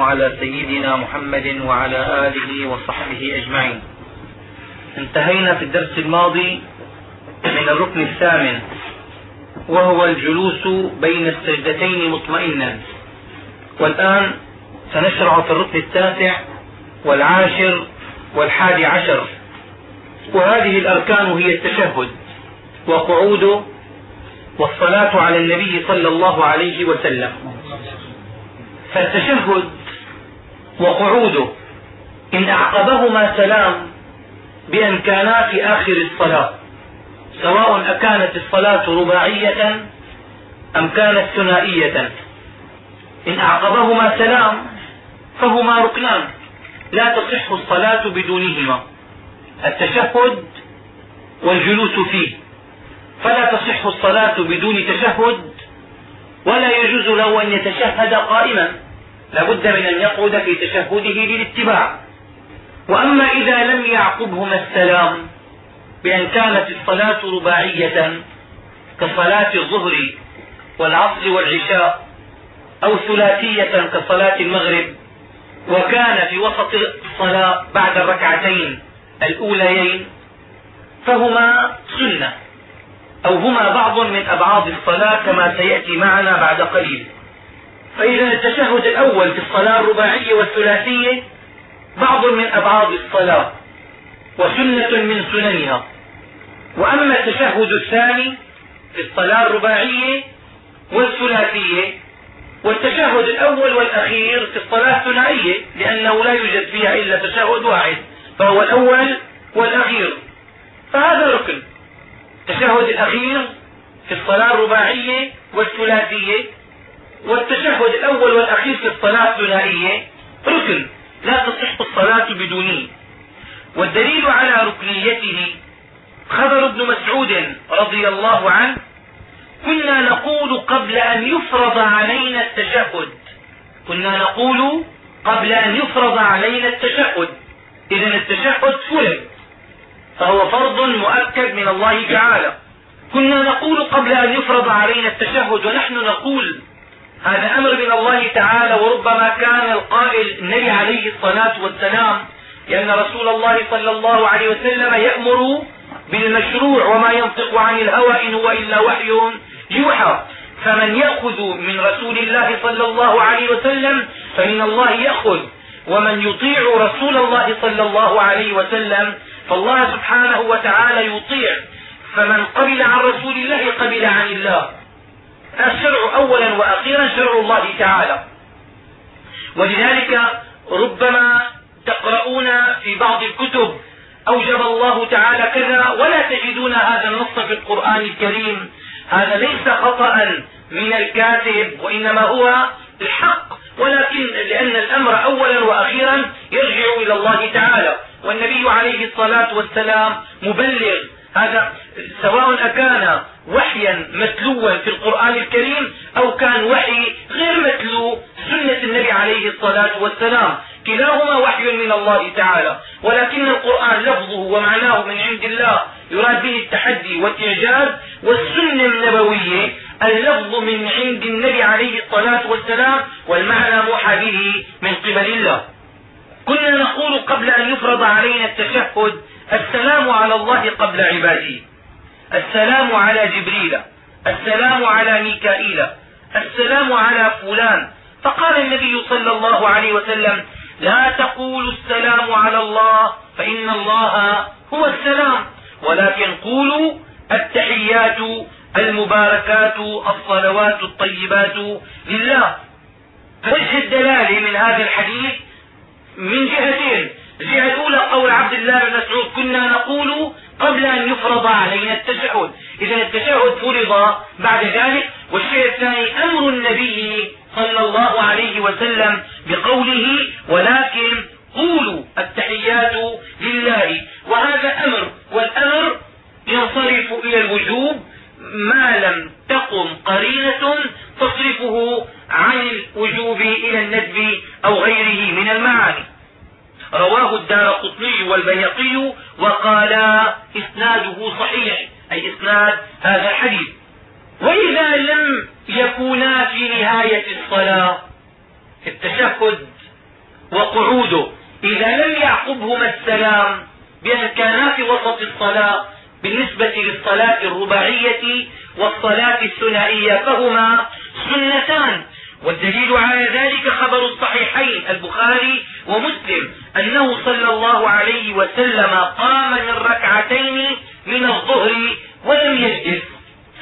على سيدنا محمد وعلى آله وصحبه أجمعين. انتهينا في الدرس الماضي من الركن الثامن وهو الجلوس بين السجدتين مطمئنا. والآن سنشرع في الركن التاسع والعاشر والحادي عشر. وهذه الأركان هي التشهد وقعوده والصلاة على النبي صلى الله عليه وسلم. فالتشهد وقعوده. إن أعقبهما سلام بأن كانا في آخر الصلاة سواء أكانت الصلاة رباعية أم كانت ثنائية. إن أعقبهما سلام فهما ركنان لا تصح الصلاة بدونهما. التشهد والجلوس فيه فلا تصح الصلاة بدون تشهد ولا يجوز له أن يتشهد قائما. لا بد من أن يقعد في تشهده للاتباع. وأما إذا لم يعقبهما السلام بأن كانت الصلاة رباعية كصلاة الظهر والعصر والعشاء أو ثلاثية كصلاة المغرب وكان في وسط الصلاة بعد الركعتين الأوليين فهما سنة أو هما بعض من أبعاد الصلاة كما سيأتي معنا بعد قليل. فإذا التشهد الأول في الصلاة الرباعية والثلاثية بعض من أبعاد الصلاة وسنة من سننها. وأما التشهد الثاني في الصلاة الرباعية والثلاثية والتشهد الأول والأخير في الصلاة الثنائية لأنه لا يوجد فيها إلا تشهد واحد فهو الأول والأخير. فهذا ركن التشهد الأخير في الصلاة الرباعية والثلاثية والتشهد الأول والأخير في الصلاة الثنائية ركن. لا تصح الصلاة بدونه والدليل على ركنيته. خبر ابن مسعود رضي الله عنه كنا نقول قبل أن يفرض علينا التشهد. كنا نقول قبل أن يفرض علينا التشهد. إذا التشهد فرض فهو فرض مؤكد من الله تعالى. كنا نقول قبل أن يفرض علينا التشهد ونحن نقول هذا أمر من الله تعالى وربما كان القائل النبي عليه الصلاة والسلام لأن رسول الله صلى الله عليه وسلم يأمر بالمشروع وما ينطق عن الهوى إن هو إلا وحي يوحى. فمن يأخذ من رسول الله صلى الله عليه وسلم فمن الله يأخذ. ومن يطيع رسول الله صلى الله عليه وسلم فالله سبحانه وتعالى يطيع. فمن قبل عن رسول الله قبل عن الله. الشرع أولا وأخيرا شرع الله تعالى. ولذلك ربما تقرؤون في بعض الكتب أوجب الله تعالى كذا ولا تجدون هذا النص في القرآن الكريم. هذا ليس خطأ من الكاتب وإنما هو الحق ولكن لأن الأمر أولا وأخيرا يرجع إلى الله تعالى. والنبي عليه الصلاة والسلام مبلغ هذا سواء أكان وحيا متلوا في القرآن الكريم أو كان وحي غير متلو سنة النبي عليه الصلاة والسلام. كلاهما وحي من الله تعالى ولكن القرآن لفظه ومعناه من عند الله يراد به التحدي والإعجاز والسنة النبوية اللفظ من عند النبي عليه الصلاة والسلام والمعنى موحى به من قبل الله. كنا نقول قبل أن يفرض علينا التشهد السلام على الله قبل عباده. السلام على جبريل. السلام على ميكائيل. السلام على فلان. فقال النبي صلى الله عليه وسلم لا تقولوا السلام على الله فإن الله هو السلام. ولكن قولوا التحيات المباركات الصلوات الطيبات لله. وجه الدلالة من هذا الحديث من جهتين. الجهة الأولى قول عبد الله بن مسعود كنا نقول قبل أن يفرض علينا التشهد. إذا التشهد فرض بعد ذلك والشيء الثاني أمر النبي صلى الله عليه وسلم بقوله ولكن قولوا التحيات لله. وهذا أمر والأمر ينصرف إلى الوجوب ما لم تقم قرينة تصرفه عن الوجوب إلى الندب أو غيره من المعاني. رواه الدار قطني والبيقي وقالا إسناده صحيح. أي إسناد هذا الحديث. وإذا لم يكونا في نهاية الصلاة التشهد وقعوده إذا لم يعقبهما السلام بأن كانا في وسط الصلاة بالنسبة للصلاة الرباعية والصلاة الثنائية فهما سنتان. والدليل على ذلك خبر الصحيحين البخاري ومسلم أنه صلى الله عليه وسلم قام من ركعتين من الظهر ولم يجلس.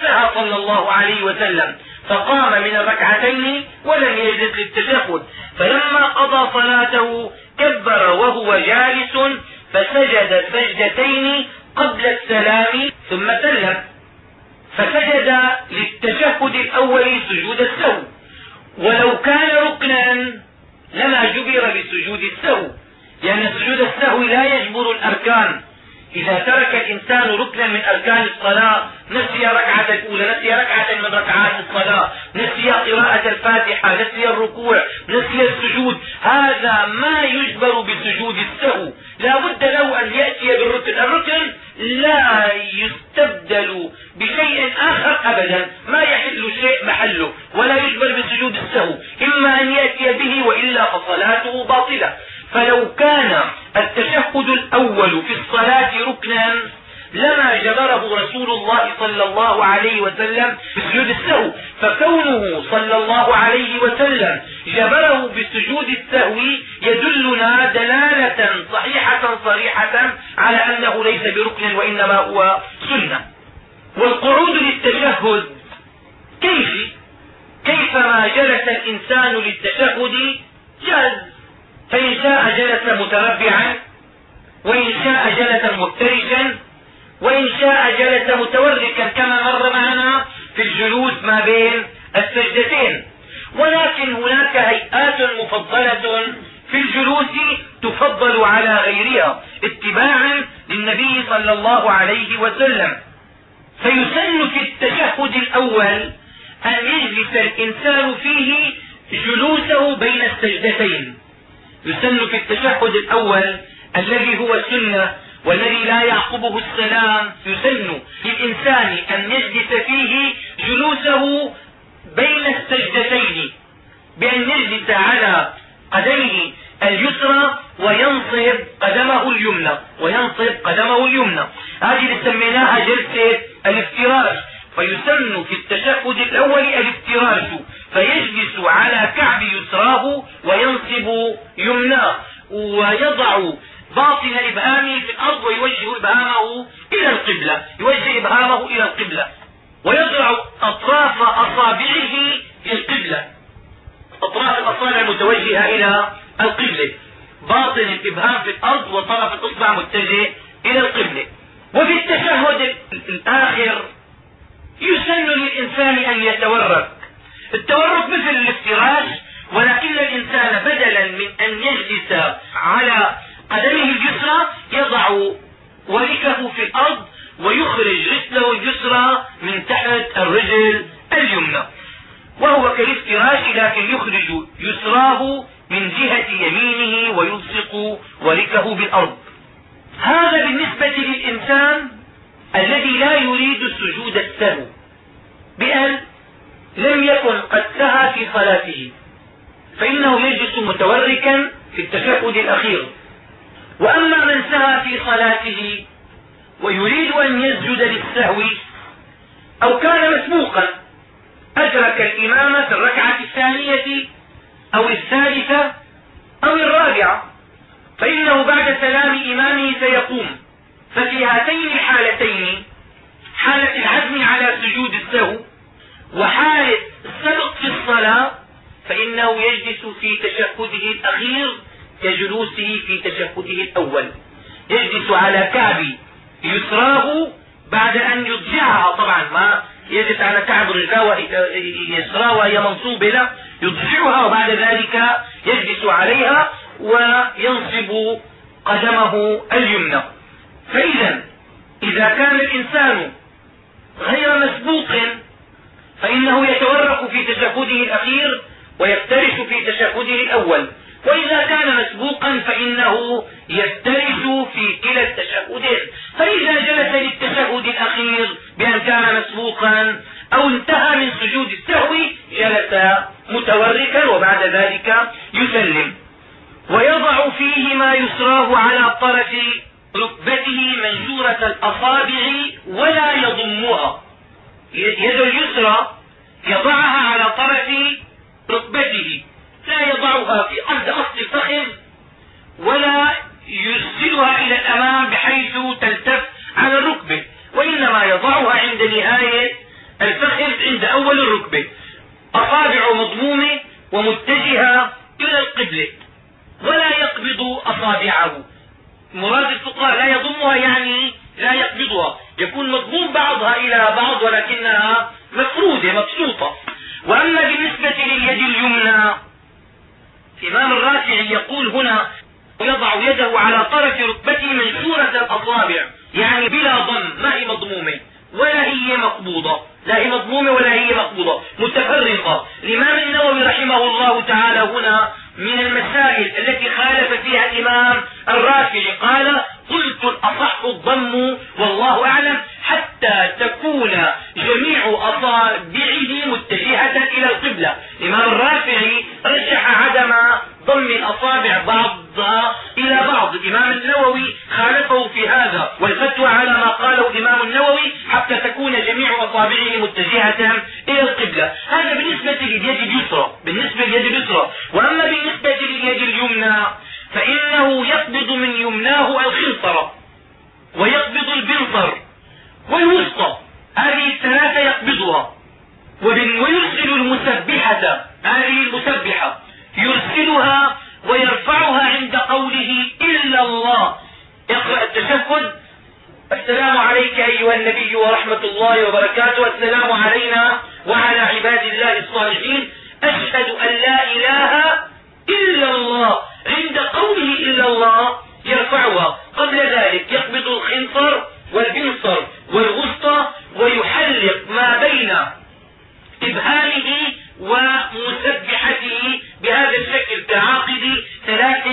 سعى صلى الله عليه وسلم. فقام من الركعتين ولم يجلس للتشهد. فلما قضى صلاته كبر وهو جالس فسجد سجدتين قبل السلام ثم سلم. فسجد للتشهد الأول سجود السهو ولو كان ركنا لما جبر بسجود السهو لأن سجود السهو لا يجبر الأركان. إذا ترك الإنسان ركنا من أركان الصلاة نسي ركعة الأولى نسي ركعة من ركعات الصلاة نسي قراءة الفاتحة نسي الركوع نسي السجود هذا ما يجبر بسجود السهو. لا بد له أن يأتي بالركن. الركن لا يستبدل بشيء آخر أبدا. ما يحل شيء محله ولا يجبر بسجود السهو. إما أن يأتي به وإلا فصلاته باطلة. فلو كان التشهد الأول في الصلاة ركنا لما جبره رسول الله صلى الله عليه وسلم بسجود السهو فكونه صلى الله عليه وسلم جبره بسجود السهو يدلنا دلالة صحيحة صريحة على أنه ليس بركن وإنما هو سنة. والقعود للتشهد كيف؟ كيفما جلس الإنسان للتشهد جاز. فإن شاء جلس متربعا وإن شاء جلس مفترشا وإن شاء جلس متوركا كما مر معنا في الجلوس ما بين السجدتين. ولكن هناك هيئات مفضلة في الجلوس تفضل على غيرها اتباعا للنبي صلى الله عليه وسلم. فيسن في التشهد الأول أن يجلس الإنسان فيه جلوسه بين السجدتين. يسن في التشهد الأول الذي هو السنة والذي لا يعقبه السلام. يسن للإنسان أن يجلس فيه جلوسه بين السجدتين بأن يجلس على قدمه اليسرى وينصب قدمه اليمنى وينصب قدمه اليمنى. هذه سميناها جلسة الافتراش. فيسن في التشهد الأول الافتراش فيجلس على كعب يسراه وينصب يمناه ويضع باطن إبهامه في الأرض ويوجه إبهامه إلى القبلة يوجه إبهامه إلى القبلة ويضع أطراف أصابعه في القبلة. أطراف الأصابع المتوجهة إلى القبلة. باطن الإبهام في الأرض وطرف الإصبع متجه إلى القبلة. وفي التشهد الآخر يسن للإنسان أن يتورك التورك مثل الافتراش ولكن الإنسان بدلا من أن يجلس على قدمه اليسرى يضع وركه في الأرض ويخرج رجله اليسرى من تحت الرجل اليمنى. وهو كالافتراش لكن يخرج يسراه من جهة يمينه ويلصق وركه بالأرض. هذا بالنسبة للإنسان الذي لا يريد السجود السهو بأن لم يكن قد سهى في صلاته فإنه يجلس متوركا في التشهد الأخير. وأما من سهى في صلاته ويريد أن يسجد للسهو أو كان مسبوقا أدرك الإمام في الركعة الثانية أو الثالثة أو الرابعة فإنه بعد سلام إمامه سيقوم. ففي هاتين الحالتين حالة العزم على سجود السهو وحالة السبق في الصلاة فإنه يجلس في تشهده الأخير كجلوسه في تشهده الأول. يجلس على كعب يسراه بعد أن يضجعها. طبعا ما يجلس على كعب يسراه وهي منصوبة له يضجعها وبعد ذلك يجلس عليها وينصب قدمه اليمنى. فإذا إذا كان الإنسان غير مسبوق فإنه يتورق في تشهده الأخير ويفترش في تشهده الأول. وإذا كان مسبوقا فإنه يفترس في كلا التشهدين فإذا جلس للتشهد الأخير بأن كان مسبوقا أو انتهى من سجود السهو جلس متوركا وبعد ذلك يسلم. بهما يسراه على طرف منشورة الأصابع ولا يضمها. يد اليسرى يضعها على طرف ركبته. لا يضعها في عند أصل الفخذ ولا يرسلها إلى الأمام بحيث تلتف على الركبة وإنما يضعها عند نهاية الفخذ عند أول الركبة. أصابع مضمومة ومتجهة إلى القبلة ولا يقبض أصابعه. مراد الفقهاء لا يضمها يعني لا يقبضها. يكون مضموم بعضها إلى بعض ولكنها مفرودة مبسوطة. وأما بالنسبة لليد اليمنى الإمام الرافعي يقول هنا ويضع يده على طرف ركبته منشورة الأصابع يعني بلا ضم ما هي مضمومة؟ ولا هي مقبوضة. لا هي مضمومة ولا هي مقبوضة. متفرقة. الإمام النووي رحمه الله تعالى هنا من المسائل التي خالف فيها الإمام الرافعي. قال قلت الأصح الضم والله أعلم حتى تكون جميع أصابعه متجهة إلى القبلة. الإمام الرافعي رجح عدم ضم الأصابع بعضها إلى بعض. الإمام النووي خالفه في هذا والفتوى على ما قاله الإمام النووي حتى تكون جميع أصابعه متجهة إلى القبلة. هذا بالنسبة لليد اليسرى بالنسبة لليد اليسرى. وأما بالنسبة لليد اليمنى فإنه يقبض من يمناه الخنصر ويقبض البنصر والوسطى هذه الثلاثة يقبضها. ويرسل المسبحة هذه المسبحة يرسلها ويرفعها عند قوله إلا الله. اقرأ التشهد. السلام عليك أيها النبي ورحمة الله وبركاته. السلام علينا وعلى عباد الله الصالحين. أشهد أن لا إله إلا الله. عند قوله إلا الله يرفعها. قبل ذلك يقبض الخنصر والبنصر والوسطى ويحلق ما بين إبهامه ومسبحته بهذا الشكل كعاقد ثلاث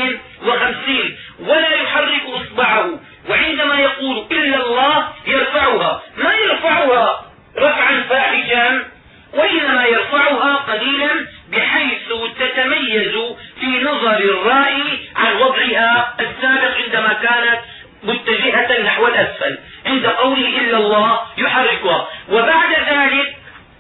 وخمسين. ولا يحرك إصبعه وعندما يقول إلا الله يرفعها. ما يرفعها؟ رفعا فاحشا. وإنما يرفعها قليلا بحيث تتميز في نظر الرائي عن وضعها السابق عندما كانت متجهة نحو الأسفل. عند قوله إلا الله يحركها. وبعد ذلك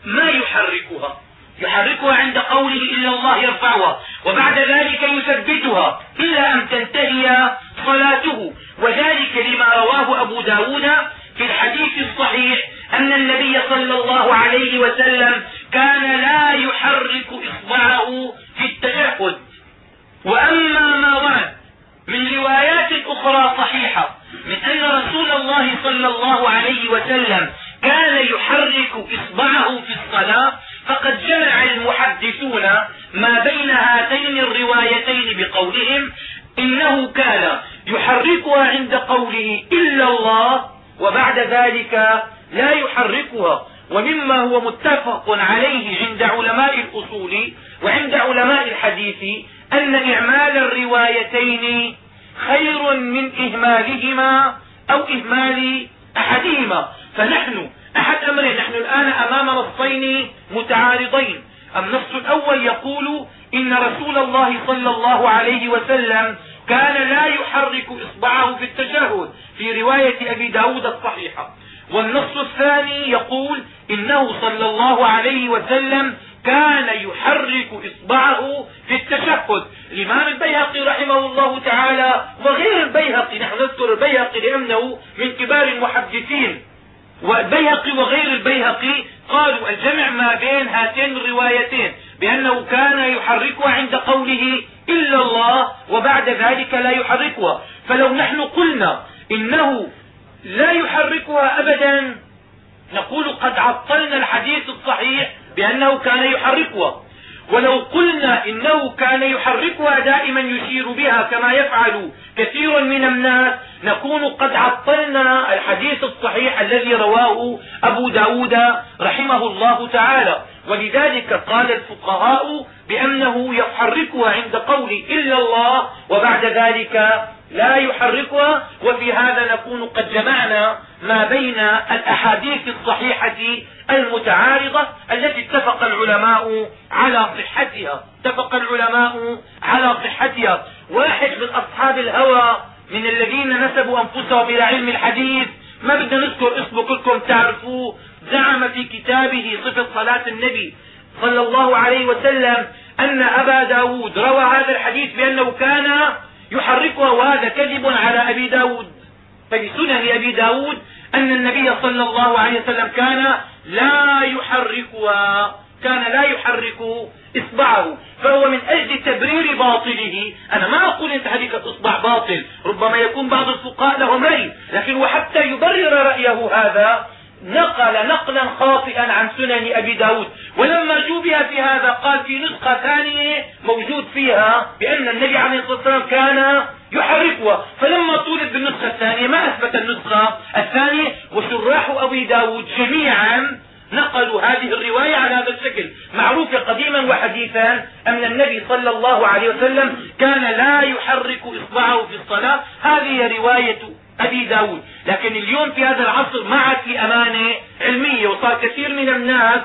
ما يحركها؟ يحركها عند قوله إلا الله يرفعها. وبعد ذلك يثبتها إلى أن تنتهي صلاته. وذلك لما رواه أبو ب داود في الحديث الصحيح أن النبي صلى الله عليه وسلم كان لا يحرك إصبعه في التشهد وأما ما ورد من روايات أخرى صحيحة من أن رسول الله صلى الله عليه وسلم كان يحرك إصبعه في الصلاة فقد جمع المحدثون ما بين هاتين الروايتين بقولهم إنه كان يحركها عند قوله إلا الله وبعد ذلك لا يحركها ومما هو متفق عليه عند علماء الأصول وعند علماء الحديث أن إعمال الروايتين خير من إهمالهما أو إهمال أحدهما. فنحن أحد أمرين نحن الآن أمام نصين متعارضين. النص الأول يقول إن رسول الله صلى الله عليه وسلم كان لا يحرك إصبعه في التشهد في رواية أبي ب داود الصحيحة. والنص الثاني يقول إنه صلى الله عليه وسلم كان يحرك إصبعه في التشهد. الإمام البيهقي رحمه الله تعالى وغير البيهقي نحن نذكر البيهقي لأنه من كبار المحدثين. والبيهقي وغير البيهقي قالوا الجمع ما بين هاتين الروايتين بأنه كان يحركها عند قوله إلا الله وبعد ذلك لا يحركها. فلو نحن قلنا إنه لا يحركها أبدا. نقول قد عطلنا الحديث الصحيح بأنه كان يحركها. ولو قلنا إنه كان يحركها دائما يشير بها كما يفعل كثير من الناس نكون قد عطلنا الحديث الصحيح الذي رواه أبو داود رحمه الله تعالى. ولذلك قال الفقهاء بأنه يحركها عند قول إلا الله وبعد ذلك لا يحركها وفي هذا نكون قد جمعنا ما بين الأحاديث الصحيحة المتعارضة التي اتفق العلماء على صحتها. اتفق العلماء على صحتها. واحد من أصحاب الهوى من الذين نسبوا أنفسهم إلى علم الحديث. ما بدنا نذكر اسمه كلكم تعرفوه. زعم في كتابه صفة صلاة النبي صلى الله عليه وسلم أن أبا ب داود روى هذا الحديث بأنه كان يحركها وهذا كذب على أبي ب داود. ففي سنن أبي ب داود أن النبي صلى الله عليه وسلم كان لا يحركها كان لا يحرك إصبعه فهو من أجل تبرير باطله. أنا ما أقول أنت حديث اصبع باطل ربما يكون بعض الفقهاء لهم رأي لكن وحتى يبرر رأيه هذا نقل نقلا خاطئا عن سنن أبي داود. ولما جوبها في هذا قال في نسخة ثانية موجود فيها بأن النبي عليه الصلاة والسلام كان يحركها فلما طولت بالنسخة الثانية ما أثبت النسخة الثانية؟ وشراح أبي داود جميعا نقلوا هذه الرواية على هذا الشكل. معروفة قديما وحديثا أن النبي صلى الله عليه وسلم كان لا يحرك إصبعه في الصلاة. هذه رواية أبي داود. لكن اليوم في هذا العصر ما عاد في أمانة علمية وصار كثير من الناس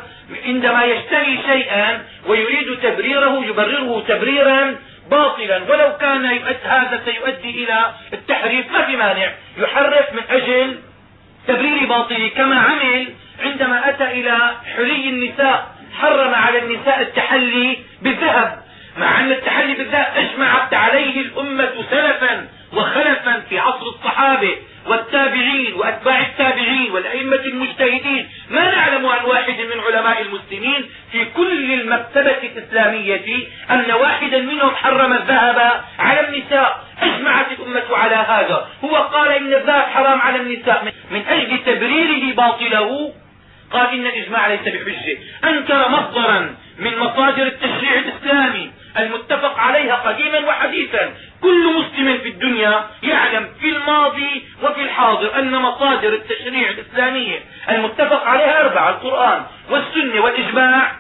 عندما يشتري شيئا ويريد تبريره يبرره تبريرا باطلا. ولو كان هذا سيؤدي إلى التحريف. ما في مانع. يحرف من أجل تبرير باطله كما عمل عندما أتى إلى حلي النساء. حرم على النساء التحلي بالذهب. مع أن التحلي بالذهب أجمعت عليه الأمة سلفا وخلفا. في عصر الصحابة والتابعين وأتباع التابعين والأئمة المجتهدين. ما نعلم عن واحد من علماء المسلمين في كل المكتبة الإسلامية أن واحدا منهم حرم الذهب على النساء. اجمعت الأمة على هذا. هو قال إن الذهب حرام على النساء. من أجل تبريره باطله قال إن الإجماع ليس بحجة. أنكر مصدرا من مصادر التشريع الإسلامي المتفق عليها قديما وحديثا. كل مسلم في الدنيا يعلم في الماضي وفي الحاضر أن مصادر التشريع الإسلامية المتفق عليها أربعة القرآن والسنة والإجماع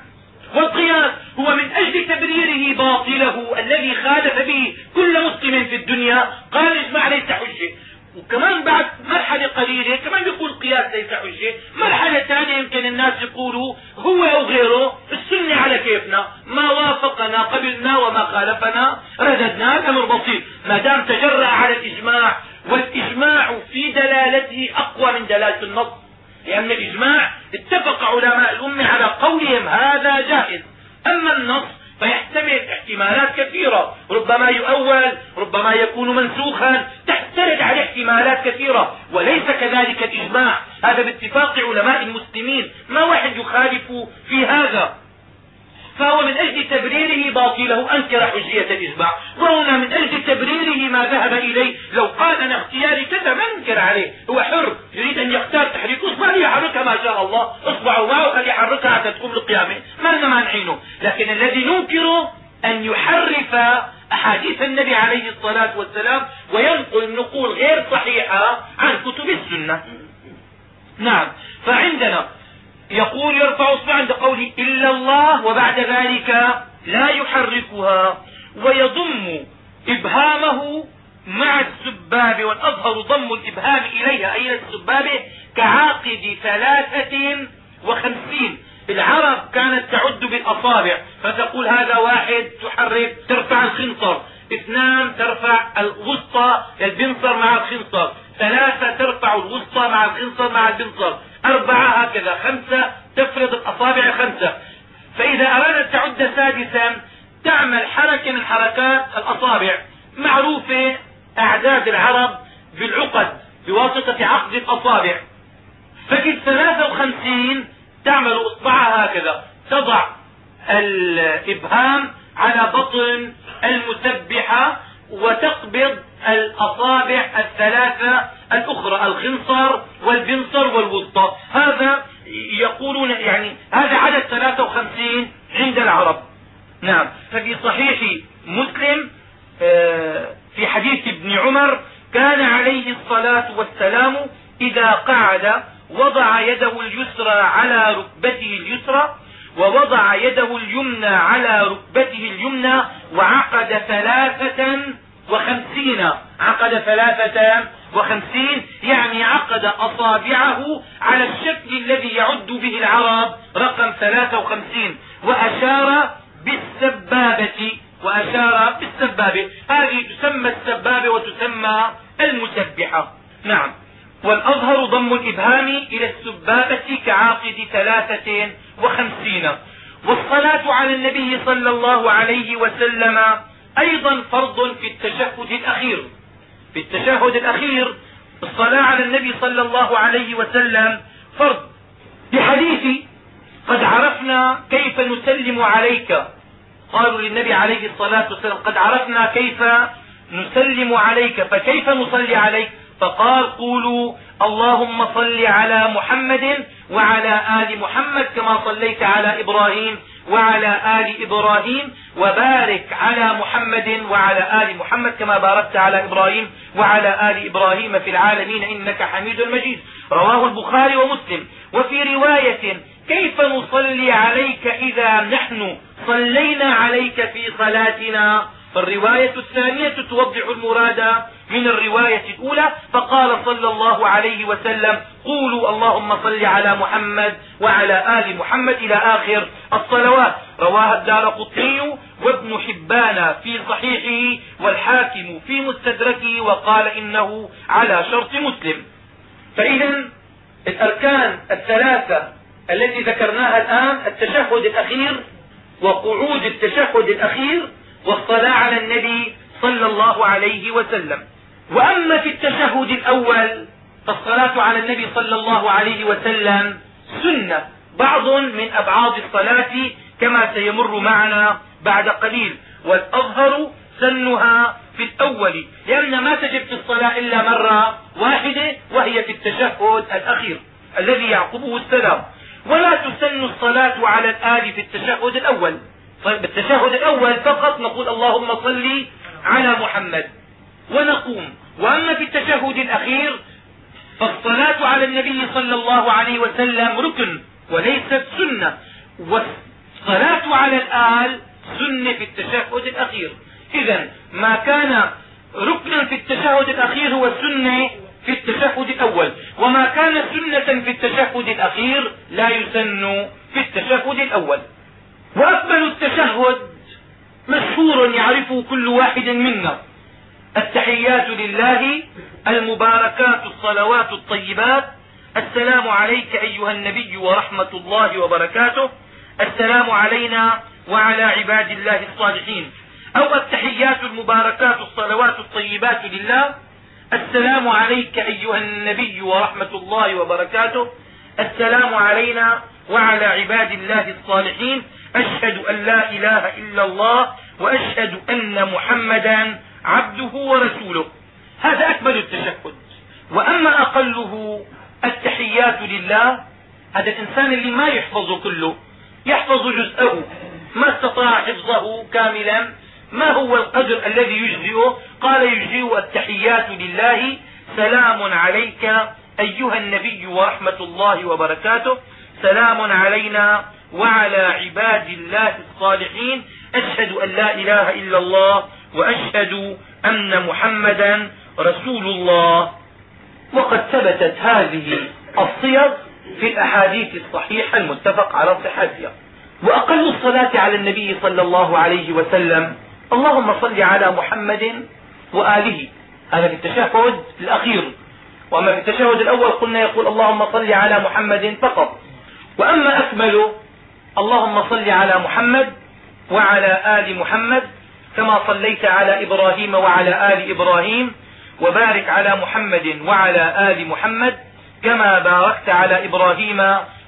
والقياس هو من أجل تبريره باطله الذي خالف به كل مسلم في الدنيا. قال الإجماع ليس حجة. وكمان بعد مرحلة قليلة كمان بيقول القياس ليس حجة. مرحلة ثانية يمكن الناس يقولوا هو أو غيره السنة على كيفنا. ما وافقنا قبلنا وما خالفنا رددنا الأمر بسيط. ما دام تجرأ على الإجماع والإجماع في دلالته أقوى من دلالة النص. لأن الإجماع اتفق علماء الأمة على قولهم هذا جائز. أما النص فيحتمل احتمالات كثيرة. ربما يؤول ربما يكون منسوخا. تحترد عليه احتمالات كثيرة. وليس كذلك الإجماع. هذا باتفاق علماء المسلمين. ما واحد يخالف في هذا؟ فهو من أجل تبريره باطله أنكر حجية الإجماع وهنا من أجل تبريره ما ذهب إليه. لو قال أنا اختياري كذا ما ننكر عليه. هو حر. يريد أن يختار تحريك. اصبع يحركها ما شاء الله. اصبعه معه خليه يحركها حتى تقوم القيامة ما لنا مانعينه لكن الذي ننكره أن يحرف أحاديث النبي عليه الصلاة والسلام وينقل النقول غير صحيحة عن كتب السنة. نعم. فعندنا يقول يرفع اصبع عند قوله إلا الله وبعد ذلك لا يحركها ويضم إبهامه مع السباب والأظهر ضم الإبهام إليها. أي السبابة كعاقد ثلاثة وخمسين. العرب كانت تعد بالأصابع فتقول هذا واحد تحرك ترفع الخنصر. اثنان ترفع الوسطى البنصر مع الخنصر. ثلاثة ترفع الوسطى مع الخنصر مع البنصر أربعة هكذا. خمسة تفرض الأصابع خمسة. فإذا أرادت تعد سادسا تعمل حركة من حركات الأصابع. معروفة أعداد العرب بالعقد بواسطة عقد الأصابع. ففي الثلاثة وخمسين تعمل إصبعها هكذا. تضع الإبهام على بطن المسبحة وتقبض الأصابع الثلاثة الأخرى الخنصر والبنصر والوسطى. هذا يقولون يعني هذا عدد 53 عند العرب. نعم. ففي صحيح مسلم آه، في حديث ابن عمر كان عليه الصلاة والسلام إذا قعد وضع يده اليسرى على ركبته اليسرى ووضع يده اليمنى على ركبته اليمنى وعقد ثلاثة وخمسين عقد ثلاثة وخمسين يعني عقد أصابعه على الشكل الذي يعد به العرب رقم ثلاثة وخمسين. وأشار بالسبابة وأشار بالسبابة. هذه تسمى السبابة وتسمى المسبحة. نعم. والأظهر ضم الإبهام إلى السبابة كعاقد ثلاثة وخمسين. والصلاة على النبي صلى الله عليه وسلم أيضا فرض في التشهد الأخير. في التشهد الأخير الصلاة على النبي صلى الله عليه وسلم فرض. بحديث قد عرفنا كيف نسلم عليك. قالوا للنبي عليه الصلاة والسلام قد عرفنا كيف نسلم عليك فكيف نصلي عليك؟ فقال قولوا اللهم صل على محمد وعلى آل محمد كما صليت على إبراهيم وعلى آل إبراهيم وبارك على محمد وعلى آل محمد كما باركت على إبراهيم وعلى آل إبراهيم في العالمين إنك حميد مجيد. رواه البخاري ومسلم. وفي رواية كيف نصلي عليك إذا نحن صلينا عليك في صلاتنا؟ فالرواية الثانية توضح المراد من الرواية الأولى فقال صلى الله عليه وسلم قولوا اللهم صل على محمد وعلى آل محمد إلى آخر الصلوات. رواها الدار قطني وابن حبان في صحيحه والحاكم في مستدركه وقال إنه على شرط مسلم. فإذا الأركان الثلاثة التي ذكرناها الآن التشهد الأخير وقعود التشهد الأخير والصلاة على النبي صلى الله عليه وسلم. وأما في التشهد الأول فالصلاة على النبي صلى الله عليه وسلم سنة. بعض من أبعاد الصلاة كما سيمر معنا بعد قليل. والأظهر سنها في الأول لأن ما تجب في الصلاة إلا مرة واحدة وهي في التشهد الأخير الذي يعقبه السلام. ولا تسن الصلاة على الآل في التشهد الأول. طيب التشهد الأول فقط نقول اللهم صل على محمد ونقوم. وأما في التشهد الأخير فالصلاة على النبي صلى الله عليه وسلم ركن وليست سنة. والصلاة على الآل سنة في التشهد الأخير. إذا ما كان ركنا في التشهد الأخير هو سنة في التشهد الأول. وما كان سنة في التشهد الأخير لا يسن في التشهد الأول. وأكمل التشهد مشهور يعرفه كل واحد منا. التحيات لله المباركات الصلوات الطيبات. السلام عليك أيها النبي ورحمة الله وبركاته. السلام علينا وعلى عباد الله الصالحين. أو التحيات المباركات الصلوات الطيبات لله. السلام عليك أيها النبي ورحمة الله وبركاته. السلام علينا وعلى عباد الله الصالحين أشهد أن لا إله إلا الله وأشهد أن محمدا عبده ورسوله. هذا أكمل التشهد. وأما أقله التحيات لله هذا الإنسان اللي ما يحفظ كله يحفظ جزءه ما استطاع حفظه كاملا. ما هو القدر الذي يجزئه؟ قال يجزئ التحيات لله. سلام عليك أيها النبي ورحمة الله وبركاته. سلام علينا وعلى عباد الله الصالحين. أشهد أن لا إله إلا الله وأشهد أن محمدا رسول الله. وقد ثبتت هذه الصيغ في الأحاديث الصحيحة المتفق على صحتها. وأقل الصلاة على النبي صلى الله عليه وسلم. اللهم صل على محمد وآله. هذا في التشهد الأخير. وأما في التشهد الأول قلنا يقول اللهم صل على محمد فقط. وأما أكمل اللهم صل على محمد وعلى آل محمد كما صليت على إبراهيم وعلى آل إبراهيم وبارك على محمد وعلى آل محمد كما باركت على إبراهيم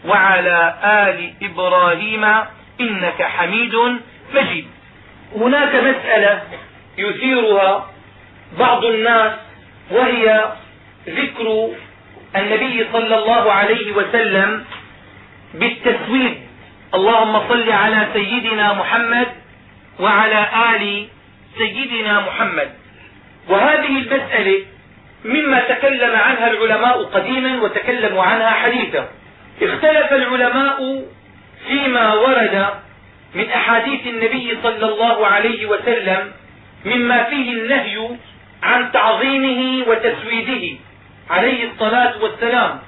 وعلى آل إبراهيم إنك حميد مجيد. هناك مسألة يثيرها بعض الناس وهي ذكر النبي صلى الله عليه وسلم بالتسويد. اللهم صل على سيدنا محمد وعلى آل سيدنا محمد. وهذه المسألة مما تكلم عنها العلماء قديما وتكلموا عنها حديثا. اختلف العلماء فيما ورد من أحاديث النبي صلى الله عليه وسلم مما فيه النهي عن تعظيمه وتسويده عليه الصلاة والسلام.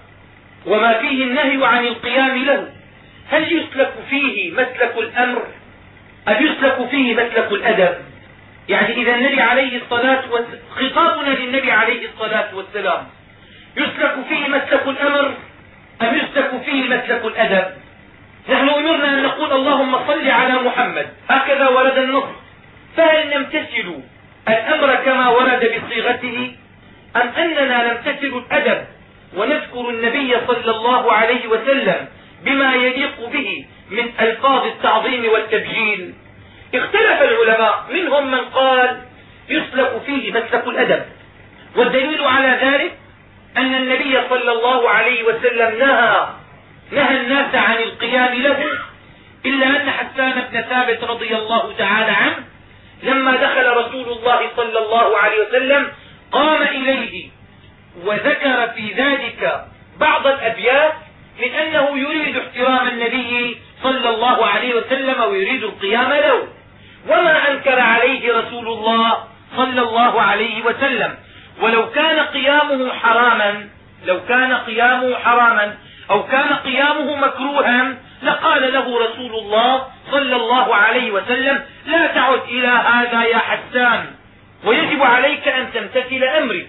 وما فيه النهي عن القيام له. هل يسلك فيه مسلك الأمر؟ أم يسلك فيه مسلك الأدب؟ يعني إذا النبي عليه الصلاة والسلام خطابنا للنبي عليه الصلاة والسلام يسلك فيه مسلك الأمر أم يسلك فيه مسلك الأدب؟ نحن أمرنا أن نقول اللهم صل على محمد هكذا ورد النص. فهل نمتثل الأمر كما ورد بصيغته؟ أم أننا نمتثل الأدب ونذكر النبي صلى الله عليه وسلم بما يليق به من ألفاظ التعظيم والتبجيل. اختلف العلماء منهم من قال يسلك فيه مسلك الأدب. والدليل على ذلك أن النبي صلى الله عليه وسلم نهى نهى الناس عن القيام له إلا أن حسان بن ثابت رضي الله تعالى عنه لما دخل رسول الله صلى الله عليه وسلم قام إليه وذكر في ذلك بعض الأبيات من أنه يريد احترام النبي صلى الله عليه وسلم ويريد القيام له. وما أنكر عليه رسول الله صلى الله عليه وسلم. ولو كان قيامه حراما لو كان قيامه حراما أو كان قيامه مكروها لقال له رسول الله صلى الله عليه وسلم لا تعد إلى هذا يا حسان ويجب عليك أن تمتثل أمري.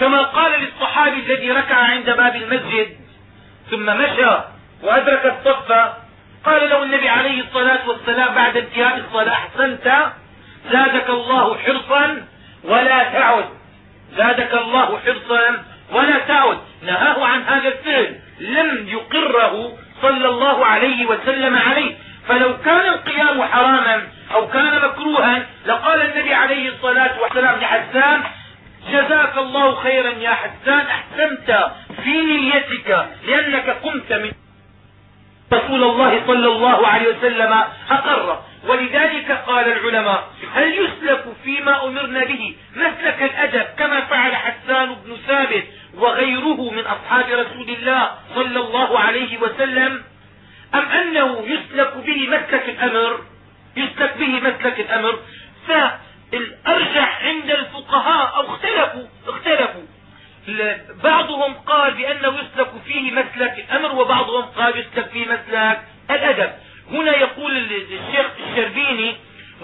كما قال للصحابي الذي ركع عند باب المسجد ثم مشى وأدرك الصف. قال له النبي عليه الصلاة والسلام بعد انتهاء الصلاة أحسنت زادك الله حرصا ولا تعد. زادك الله حرصا ولا تعد. نهاه عن هذا الفعل. لم يقره صلى الله عليه وسلم عليه. فلو كان القيام حراما أو كان مكروها لقال النبي عليه الصلاة والسلام لحسان جزاك الله خيرا يا حسان أحسنت في نيتك لأنك قمت من رسول الله صلى الله عليه وسلم أقر. ولذلك قال العلماء هل يسلك فيما أمرنا به مسلك الأدب كما فعل حسان بن ثابت وغيره من أصحاب رسول الله صلى الله عليه وسلم؟ أم أنه يسلك به مسلك الأمر؟ يسلك به مسلك الأمر. فالأرجح عند الفقهاء أو اختلفوا اختلفوا. بعضهم قال بأنه يسلك فيه مسلك الأمر وبعضهم قال يسلك فيه مسلك الأدب. هنا يقول الشيخ الشربيني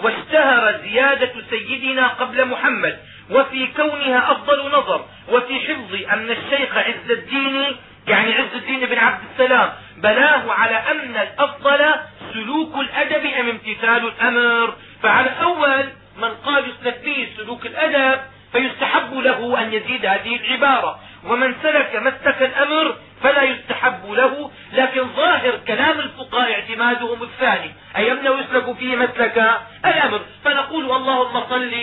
واشتهر زيادة سيدنا قبل محمد وفي كونها أفضل نظر وفي حفظ أن الشيخ عز الدين يعني عز الدين بن عبد السلام بناه على أن الأفضل سلوك الأدب أم امتثال الأمر. فعلى أول من قال يسلك به سلوك الأدب فيستحب له أن يزيد هذه العبارة. ومن سلك مسلك الأمر فلا يستحب له لكن ظاهر كلام الفقهاء اعتمادهم الثاني. أي أنه يسلك فيه مسلك الأمر. فنقول اللهم صل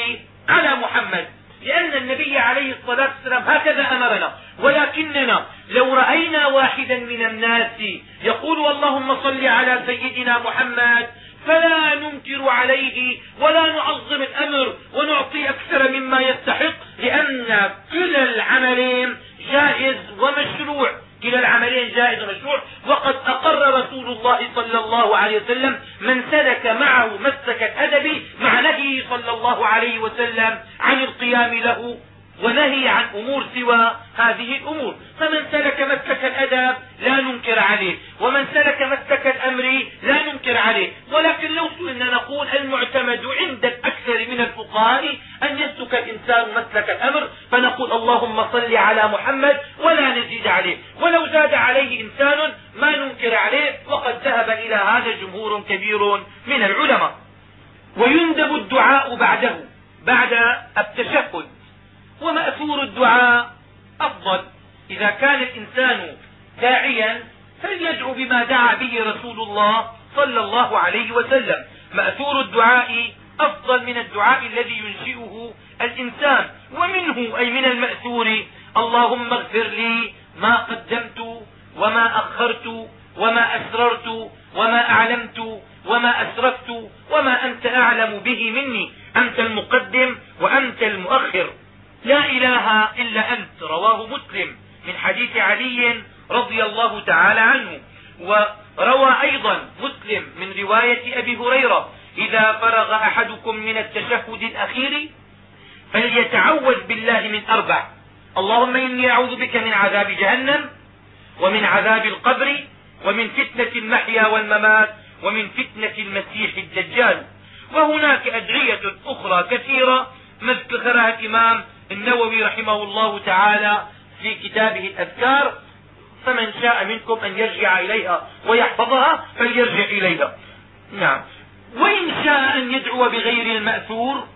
على محمد. لأن النبي عليه الصلاة والسلام هكذا أمرنا. ولكننا لو رأينا واحدا من الناس يقول اللهم صل على سيدنا محمد فلا ننكر عليه ولا نعظم الأمر ونعطي أكثر مما يستحق لأن كلا العملين جائز ومشروع. كلا العملين جائز ومشروع. وقد أقر رسول الله صلى الله عليه وسلم من سلك معه مسلك الأدب مع نهيه صلى الله عليه وسلم عن القيام له. ونهي عن أمور سوى هذه الأمور. فمن سلك مسلك الأدب لا ننكر عليه ومن سلك مسلك الأمر لا ننكر عليه. ولكن لو سئلنا نقول المعتمد عند الأكثر من الفقهاء أن يسلك الإنسان مسلك الأمر فنقول اللهم صل على محمد ولا نزيد عليه. ولو زاد عليه إنسان ما ننكر عليه وقد ذهب إلى هذا جمهور كبير من العلماء. ويندب الدعاء بعده بعد التشهد. ومأثور الدعاء أفضل. إذا كان الإنسان داعيا فليدعو بما دعا به رسول الله صلى الله عليه وسلم. مأثور الدعاء أفضل من الدعاء الذي ينشئه الإنسان ومنه أي من المأثور اللهم اغفر لي ما قدمت وما أخرت وما أسررت وما أعلمت وما أسرفت وما أنت أعلم به مني. أنت المقدم وأنت المؤخر. لا إله إلا أنت رواه مسلم من حديث علي رضي الله تعالى عنه. روى أيضا مسلم من رواية أبي هريرة إذا فرغ أحدكم من التشهد الأخير فليتعوذ بالله من أربع اللهم إني أعوذ بك من عذاب جهنم ومن عذاب القبر ومن فتنة المحيا والممات ومن فتنة المسيح الدجال. وهناك أدعية أخرى كثيرة ما ذكرها الإمام النووي رحمه الله تعالى في كتابه الأذكار فمن شاء منكم أن يرجع إليها ويحفظها فليرجع إليها. نعم. وإن شاء أن يدعو بغير المأثور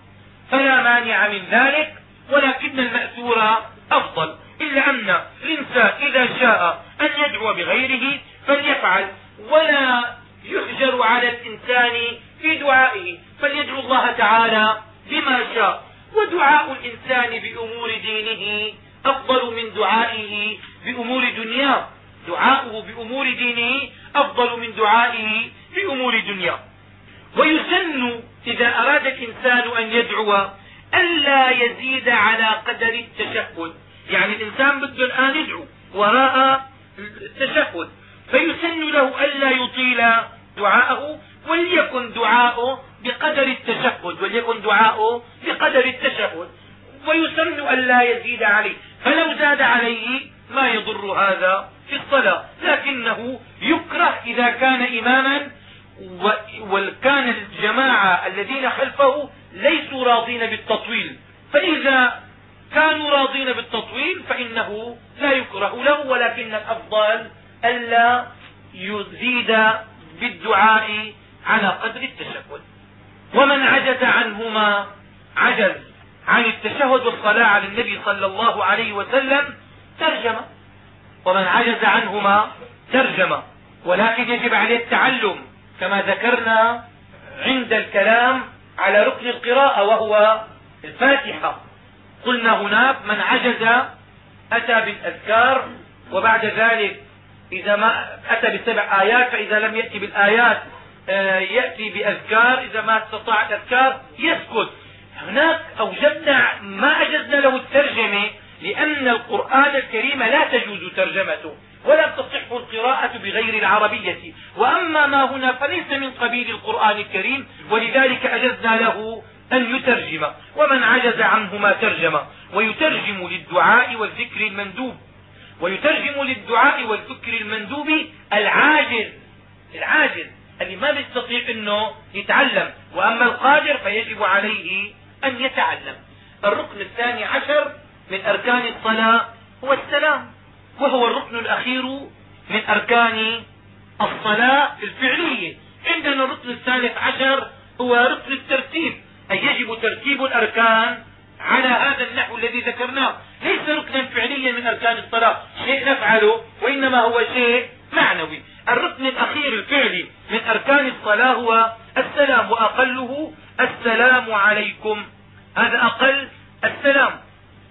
فلا مانع من ذلك ولكن المأثور أفضل إلا أن الإنسان إذا شاء أن يدعو بغيره فليفعل ولا يحجر على الإنسان في دعائه. فليدعو الله تعالى بما شاء. ودعاء الإنسان بأمور دينه أفضل من دعائه بأمور دنياه دعاؤه بأمور دينه أفضل من دعائه بأمور دنياه ويسن إذا أراد الإنسان أن يدعو ألا يزيد على قدر التشهد. يعني الإنسان بده الآن يدعو وراء التشهد. فيسن له ألا يطيل دعاءه وليكن دعاؤه بقدر التشهد وليكن دعاؤه بقدر التشهد. ويسن ألا يزيد عليه. فلو زاد عليه ما يضر هذا في الصلاة لكنه يكره إذا كان إماما وكان الجماعة الذين خلفه ليسوا راضين بالتطويل. فإذا كانوا راضين بالتطويل فإنه لا يكره له ولكن الأفضل ألا يزيد بالدعاء على قدر التشهد. ومن عجز عنهما عجز عن التشهد والصلاة على النبي صلى الله عليه وسلم ترجم ومن عجز عنهما ترجم ولكن يجب عليه التعلم كما ذكرنا عند الكلام على ركن القراءة وهو الفاتحة. قلنا هناك من عجز أتى بالأذكار وبعد ذلك إذا ما أتى بسبع آيات فإذا لم يأتي بالآيات يأتي بأذكار إذا ما استطاع الأذكار يسكت. هناك أوجدنا ما أجزنا له الترجمة لأن القرآن الكريم لا تجوز ترجمته ولا تصح القراءة بغير العربية. وأما ما هنا فليس من قبيل القرآن الكريم ولذلك أجزنا له أن يترجم. ومن عجز عنه ما ترجم. ويترجم للدعاء والذكر المندوب. ويترجم للدعاء والذكر المندوب العاجز. العاجز. اللي ما بيستطيع إنه يتعلم وأما القادر فيجب عليه أن يتعلم. الركن الثاني عشر من أركان الصلاة هو السلام وهو الركن الأخير من أركان الصلاة الفعلية. عندنا الركن الثالث عشر هو ركن الترتيب أي يجب ترتيب الأركان على هذا النحو الذي ذكرناه. ليس ركنا فعليا من أركان الصلاة شيء نفعله وإنما هو شيء معنوي. الركن الأخير الفعلي من أركان الصلاة هو السلام وأقله السلام عليكم. هذا أقل السلام.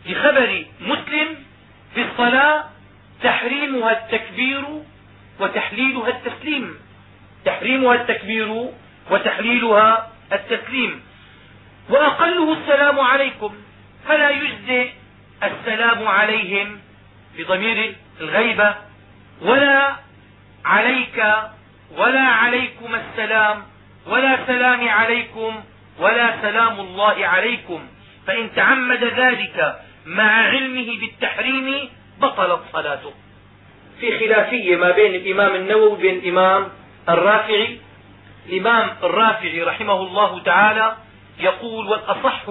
لخبر مسلم في الصلاة تحريمها التكبير وتحليلها التسليم. تحريمها التكبير وتحليلها التسليم. وأقله السلام عليكم. فلا يجزئ السلام عليهم بضمير الغيبة ولا عليك ولا عليكم السلام ولا سلام عليكم ولا سلام الله عليكم. فإن تعمد ذلك مع علمه بالتحريم بطلت صلاته. في خلافية ما بين الإمام النووي وبين الإمام الرافعي. الإمام الرافعي رحمه الله تعالى يقول والأصح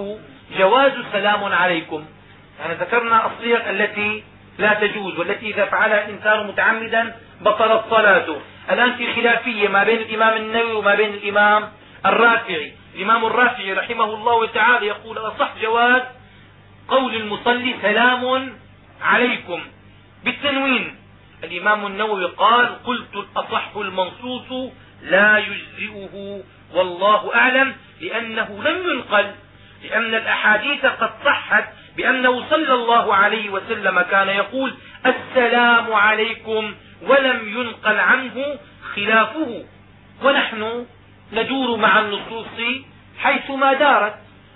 جواز سلام عليكم. يعني ذكرنا الصيغ التي لا تجوز والتي إذا فعلها الإنسان متعمدا بطلت صلاته الآن في خلافية ما بين الإمام النووي وما بين الإمام الرافعي. الإمام الرافعي رحمه الله تعالى يقول أصح جواز قول المصلي سلام عليكم. بالتنوين الإمام النووي قال قلت الأصح المنصوص لا يجزئه والله أعلم لأنه لم ينقل لأن الأحاديث قد صحت بأنه صلى الله عليه وسلم كان يقول السلام عليكم ولم ينقل عنه خلافه. ونحن ندور مع النصوص حيثما دارت.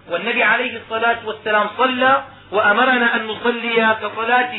والنبي عليه الصلاة والسلام صلى وأمرنا أن نصلي كصلاة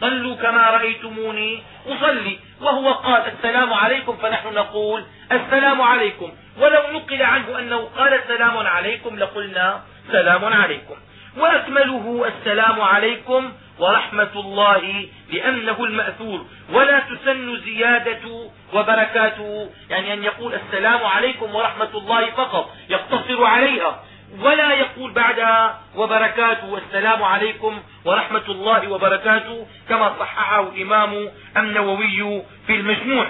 صلوا كما رأيتموني أصلي. وهو قال السلام عليكم فنحن نقول السلام عليكم. ولو نقل عنه أنه قال السلام عليكم لقلنا سلام عليكم. وأكمله السلام عليكم ورحمة الله لأنه المأثور. ولا تسن زيادة وبركاته. يعني أن يقول السلام عليكم ورحمة الله فقط يقتصر عليها. ولا يقول بعدها وبركاته والسلام عليكم ورحمة الله وبركاته كما صححه الإمام النووي في المجموع.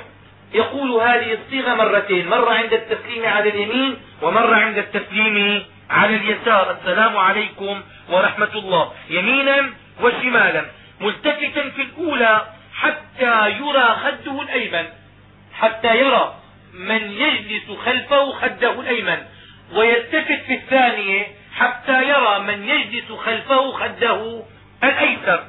يقول هذه الصيغة مرتين مرة عند التسليم على اليمين ومرة عند التسليم على اليسار. السلام عليكم ورحمة الله. يمينا وشمالا. ملتفتا في الأولى حتى يرى خده الأيمن. حتى يرى من يجلس خلفه خده الأيمن. ويلتفت في الثانية حتى يرى من يجلس خلفه خده الأيسر.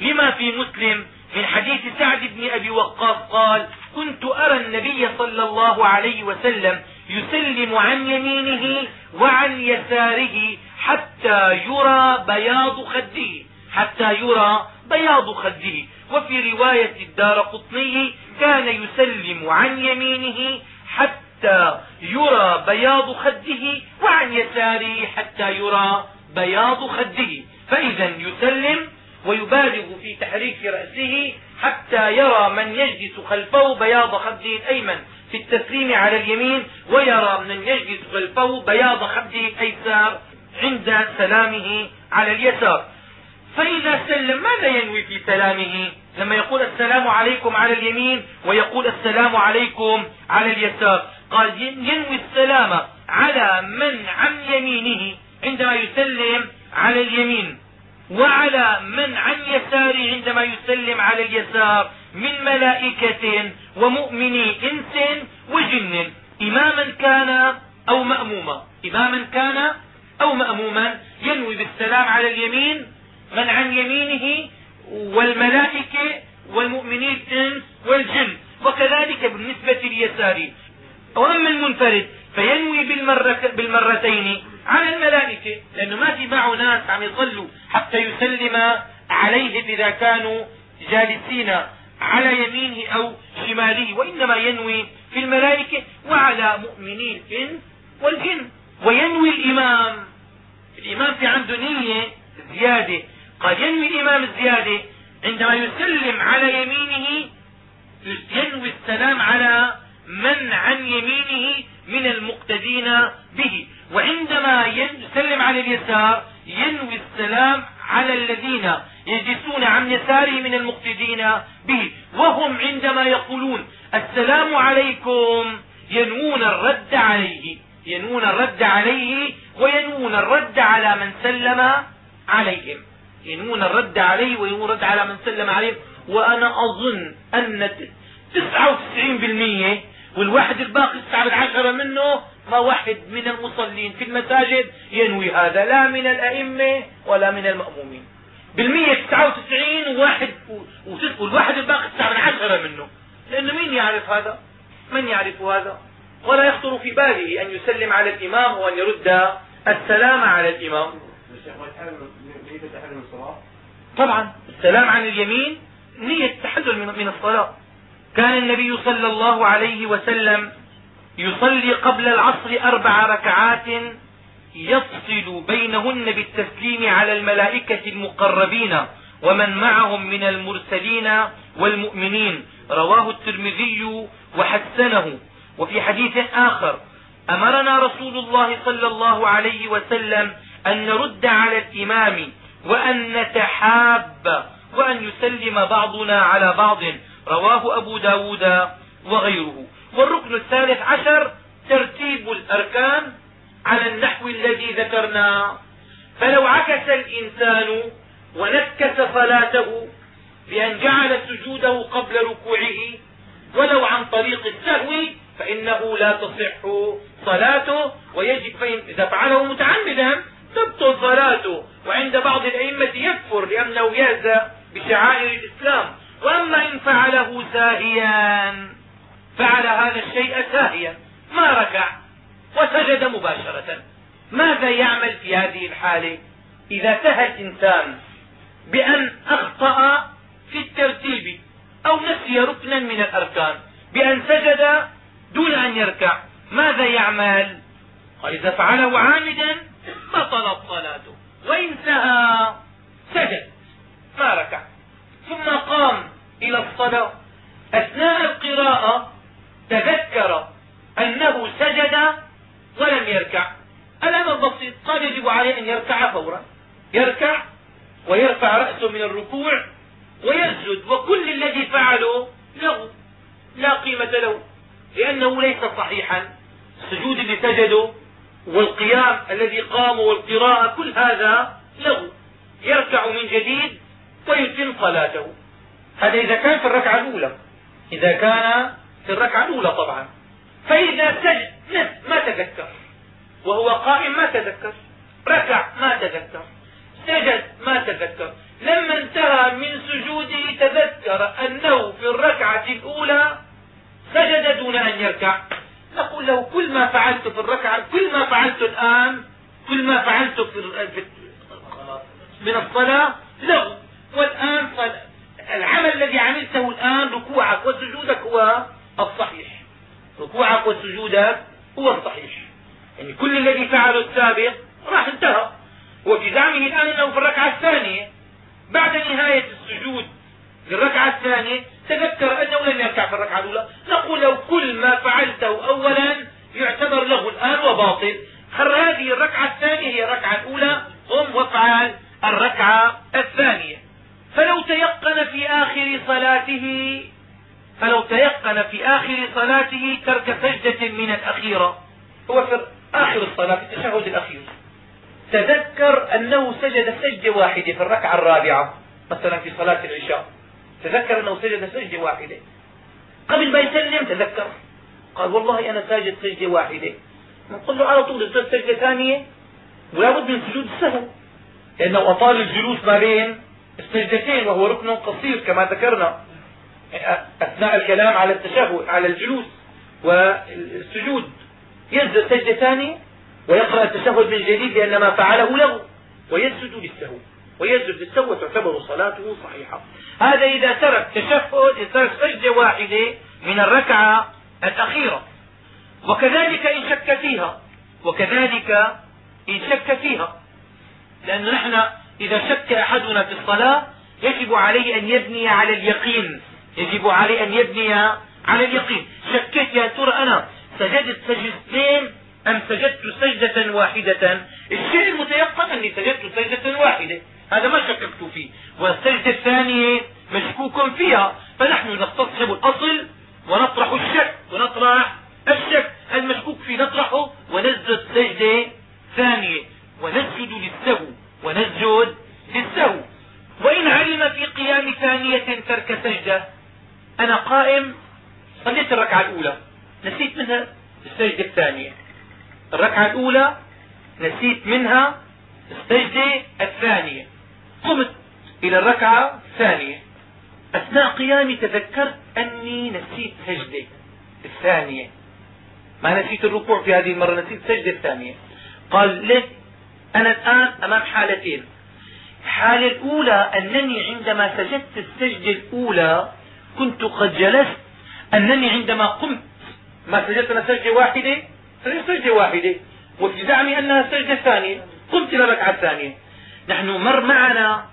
لما في مسلم من حديث سعد بن أبي وقاص قال كنت أرى النبي صلى الله عليه وسلم يسلم عن يمينه وعن يساره حتى يرى بياض خده حتى يرى بياض خده. وفي رواية الدار قطني كان يسلم عن يمينه حتى يرى بياض خده وعن يساره حتى يرى بياض خده. فإذا يسلم ويبالغ في تحريك رأسه حتى يرى من يجلس خلفه بياض خده الأيمن. في التسليم على اليمين ويرى من يجلس خلفه بياض خده الأيسار عند سلامه على اليسار. فإذا سلم ماذا ينوي في سلامه؟ لما يقول السلام عليكم على اليمين ويقول السلام عليكم على اليسار. قال ينوي السلام على من عن يمينه عندما يسلم على اليمين وعلى من عن يساره عندما يسلم على اليسار. من ملائكة ومؤمني إنس وجن. إماما كان أو مأموما. إماما كان أو مأموما. ينوي بالسلام على اليمين من عن يمينه والملائكة والمؤمنين الإنس والجن. وكذلك بالنسبة ليساره وأما المنفرد فينوي بالمرتين على الملائكة. لأنه ما في معه ناس عم يصلوا حتى يسلم عليهم إذا كانوا جالسين. على يمينه أو شماله وإنما ينوي في الملائكة وعلى مؤمني الإنس والجن. وينوي الإمام. الإمام في عنده نية زيادة. قد ينوي الإمام الزيادة. عندما يسلم على يمينه ينوي السلام على من عن يمينه من المقتدين به. وعندما يسلم على اليسار ينوي السلام على الذين يجلسون عن يساره من المقتدين به وهم عندما يقولون السلام عليكم ينوون الرد عليه ينوون الرد عليه وينوون الرد على من سلم عليهم. ينوون الرد عليه وينوون الرد على من سلم عليهم. وأنا أظن أن 99% والواحد الباقي التسعة بالعشرة منه ما واحد من المصلين في المساجد ينوي هذا لا من الأئمة ولا من المأمومين. بالمية تسعة وتسعين وواحد والواحد الباقي تسعة من عشرة منه. لأنه مين يعرف هذا؟ من يعرف هذا؟ ولا يخطر في باله أن يسلم على الإمام وأن يرد السلام على الإمام. طبعا السلام عن اليمين نية التحلل من الصلاة. كان النبي صلى الله عليه وسلم يصلي قبل العصر أربع ركعات يفصل بينهن بالتسليم على الملائكة المقربين ومن معهم من المرسلين والمؤمنين. رواه الترمذي وحسنه. وفي حديث آخر أمرنا رسول الله صلى الله عليه وسلم أن نرد على الإمام وأن نتحاب وأن يسلم بعضنا على بعض. رواه أبو ب داود وغيره. والركن الثالث عشر ترتيب الأركان على النحو الذي ذكرناه فلو عكس الإنسان ونكس صلاته بأن جعل سجوده قبل ركوعه ولو عن طريق السهو فإنه لا تصح صلاته. ويجب فإن إذا فعله متعمدا تبطل صلاته. وعند بعض الأئمة يكفر لأنه يهزأ بشعائر الإسلام. وأما إن فعله ساهيا فعل هذا الشيء ساهيا. ما ركع. وسجد مباشرة. ماذا يعمل في هذه الحالة؟ إذا سهى الإنسان بأن أخطأ في الترتيب أو نسي ركنا من الأركان بأن سجد دون أن يركع ماذا يعمل؟ إذا فعله عامدا بطلت صلاته وإن سهى سجد ما ركع ثم قام إلى الصلاة أثناء القراءة تذكر أنه سجد ولم يركع الأمر بسيط قال يجب عليه أن يركع فورا يركع ويرفع رأسه من الركوع ويسجد وكل الذي فعله له لا قيمة له لأنه ليس صحيحا. السجود اللي سجده والقيام الذي قام والقراءة كل هذا له. يركع من جديد ويتم صلاته. هذا إذا كان في الركعة الأولى إذا كان في الركعة الأولى طبعا. فإذا سجد ما تذكر. وهو قائم ما تذكر. ركع ما تذكر. سجد ما تذكر. لما انتهى من سجوده تذكر أنه في الركعة الأولى سجد دون أن يركع. نقول له كل ما فعلت في الركعة كل ما فعلت الآن كل ما فعلت في من الصلاة له. والآن العمل الذي عملته الآن ركوعك وسجودك هو الصحيح. ركوعك وسجودك هو الصحيح. يعني كل الذي فعله السابق راح انتهى. وفي زعمه الآن أنه في الركعة الثانية بعد نهاية السجود للركعة الثانية تذكر أنه لم يركع في الركعة الأولى. نقول له كل ما فعلته أولا يعتبر له الآن وباطل. هذه الركعة الثانية هي الركعة الأولى؟ قم وافعل الركعة الثانية. فلو تيقن في آخر صلاته فلو تيقن في آخر صلاته ترك سجدة من الأخيرة. هو في آخر الصلاة في التشهد الأخير. تذكر أنه سجد سجدة واحدة في الركعة الرابعة مثلا في صلاة العشاء. تذكر أنه سجد سجدة واحدة. قبل ما يسلم تذكر. قال والله أنا ساجد سجدة واحدة. نقول له على طول اسجد سجدة ثانية ولا بد من سجود السهو لأنه أطال الجلوس ما بين السجدتين وهو ركن قصير كما ذكرنا. أثناء الكلام على التشهد على الجلوس والسجود. يسجد سجدة ثانية ويقرأ التشهد من جديد لأن ما فعله له ويسجد للسهو ويسجد للسهو وتعتبر صلاته صحيحة. هذا إذا ترك تشهد ترك سجدة واحدة من الركعة الأخيرة. وكذلك إن شك فيها. وكذلك إن شك فيها. لأن نحن إذا شك أحدنا في الصلاة يجب عليه أن يبني على اليقين. يجب عليه أن يبني على اليقين. شكيت يا ترى أنا سجدت سجدتين أم سجدت سجدة واحدة؟ الشيء المتيقن أني سجدت سجدة واحدة. هذا ما شككت فيه. والسجدة الثانية مشكوك فيها. فنحن نستصحب الأصل ونطرح الشك ونطرح الشك. المشكوك فيه نطرحه ونسجد سجدة ثانية. ونسجد للسهو. ونسجد للسهو. وإن علم في قيام ثانية ترك سجدة أنا قائم. صليت الركعة الأولى. نسيت منها السجدة الثانية. الركعة الأولى نسيت منها السجدة الثانية. قمت إلى الركعة الثانية. أثناء قيامي تذكرت أني نسيت سجدة الثانية. ما نسيت الركوع في هذه المرة نسيت السجدة الثانية. قال ليه أنا الآن أمام حالتين. الحالة الأولى أنني عندما سجدت السجدة الأولى كنت قد جلست. أنني عندما قمت ما سجدت أنا سجدة واحدة سجدة واحدة. وفي زعمي أنها سجدة ثانية. قمت إلى الركعة الثانية نحن مر معنا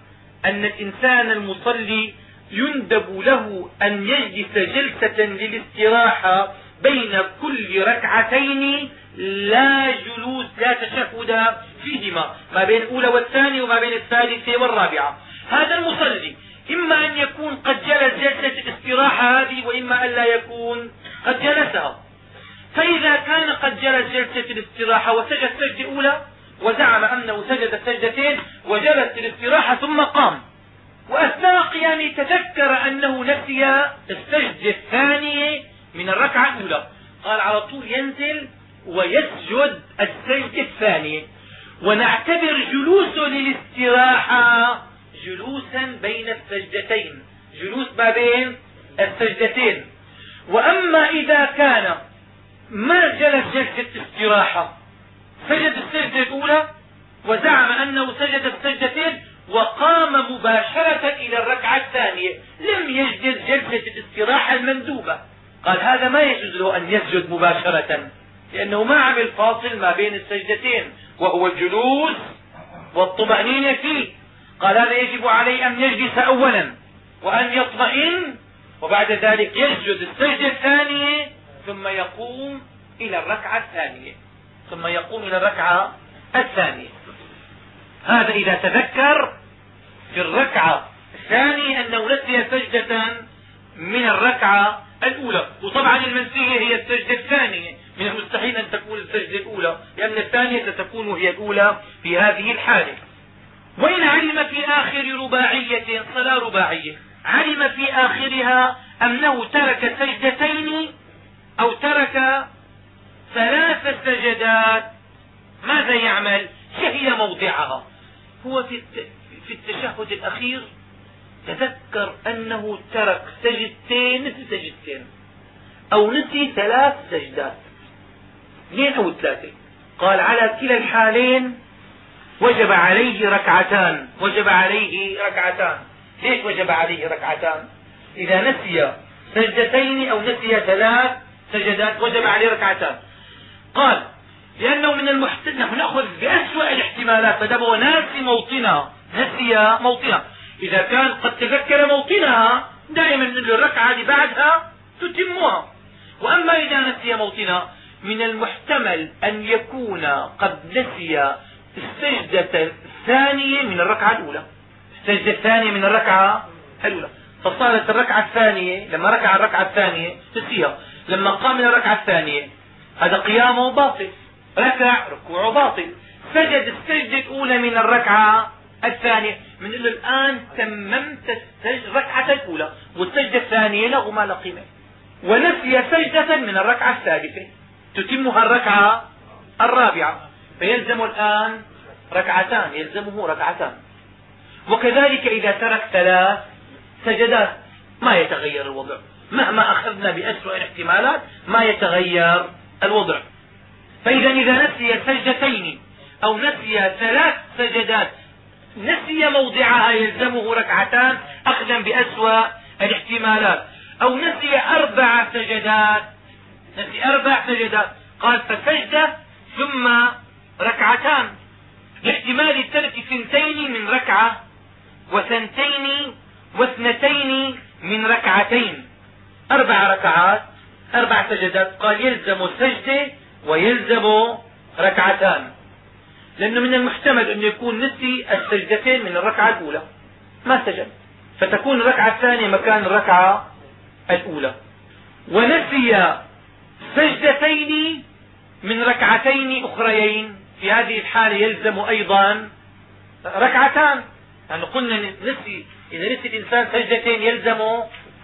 أن الإنسان المصلي يندب له أن يجلس جلسة للاستراحة بين كل ركعتين لا جلوس لا تشهد فيهما ما بين الأولى والثانية وما بين الثالثة والرابعة. هذا المصلي إما أن يكون قد جلس جلسة الاستراحة هذه وإما أن لا يكون قد جلسها. فإذا كان قد جلس جلسة الاستراحة وسجد سجدة أولى وزعم أنه سجد سجدتين وجلس الاستراحة ثم قام. وأثناء قيامه تذكر أنه نسي السجدة الثانية من الركعة الأولى. قال على طول ينزل ويسجد السجدة الثانية ونعتبر جلوسه للاستراحة جلوسا بين السجدتين. جلوس ما بين السجدتين. وأما إذا كان ما جلس جلسة استراحة. سجد السجدة الأولى وزعم أنه سجد السجدتين وقام مباشرة إلى الركعة الثانية. لم يجلس جلسة الاستراحة المندوبة. قال هذا ما يجوز له أن يسجد مباشرة لأنه ما عمل فاصل ما بين السجدتين وهو الجلوس والطمأنينة فيه. قال هذا يجب عليه أن يجلس أولا وأن يطمئن وبعد ذلك يسجد السجدة الثانية ثم يقوم إلى الركعة الثانية. ثم يقوم إلى الركعة الثانية. هذا إذا تذكر في الركعة الثانية أنه نسي سجدة من الركعة الأولى. وطبعا المنسية هي السجدة الثانية. من المستحيل أن تكون السجدة الأولى لأن الثانية ستكون هي الأولى في هذه الحالة. وإن علم في آخر رباعية صلاة رباعية. علم في آخرها أنه ترك سجدتين أو ترك ثلاث سجدات ماذا يعمل؟ شهي موضعها. هو في التشهد الأخير تذكر أنه ترك سجدتين نسي سجدتين أو نسي ثلاث سجدات اثنين أو ثلاثة. قال على كلا الحالين وجب عليه ركعتان وجب عليه ركعتان. ليش وجب عليه ركعتان؟ إذا نسي سجدتين أو نسي ثلاث سجدات وجب عليه ركعتان. قال لأنه من المحتمل نحن نأخذ بأسوأ الاحتمالات فدام هو ناسي موطنها نسي موطنها. إذا كان قد تذكر موطنها دائما الركعة اللي بعدها تتمها. وأما إذا نسي موطنها من المحتمل أن يكون قد نسي السجدة الثانية من الركعة الأولى. السجدة الثانية من الركعة الأولى. فصارت الركعة الثانية لما ركع الركعة الثانية نسيها لما قام من الركعة الثانية هذا قيامه باطل ركع ركوعه باطل. سجد السجدة الأولى من الركعة الثانية. من له الآن تممت الركعة الأولى والسجدة الثانية له ما لا قيمة ونسي سجدة من الركعة الثالثة. تتمها الركعة الرابعة. فيلزم الآن ركعتان يلزمه ركعتان. وكذلك إذا ترك ثلاث سجدات ما يتغير الوضع. مهما أخذنا بأسوأ الاحتمالات ما يتغير الوضع. فإذا إذا نسي سجدتين أو نسي ثلاث سجدات نسي موضعها يلزمه ركعتان أخذا بأسوأ الاحتمالات. أو نسي أربع سجدات نسي أربع سجدات قال فسجدة ثم ركعتان. لاحتمال ترك ثنتين من ركعة وثنتين واثنتين من ركعتين. أربع ركعات أربع سجدات قال يلزم سجدة ويلزم ركعتان. لأنه من المحتمل أن يكون نسي السجدتين من الركعة الأولى. ما سجد. فتكون الركعة الثانية مكان الركعة الأولى. ونسي سجدتين من ركعتين أخريين. في هذه الحالة يلزم أيضا ركعتان. يعني قلنا نسي إذا نسي الإنسان سجدتين يلزم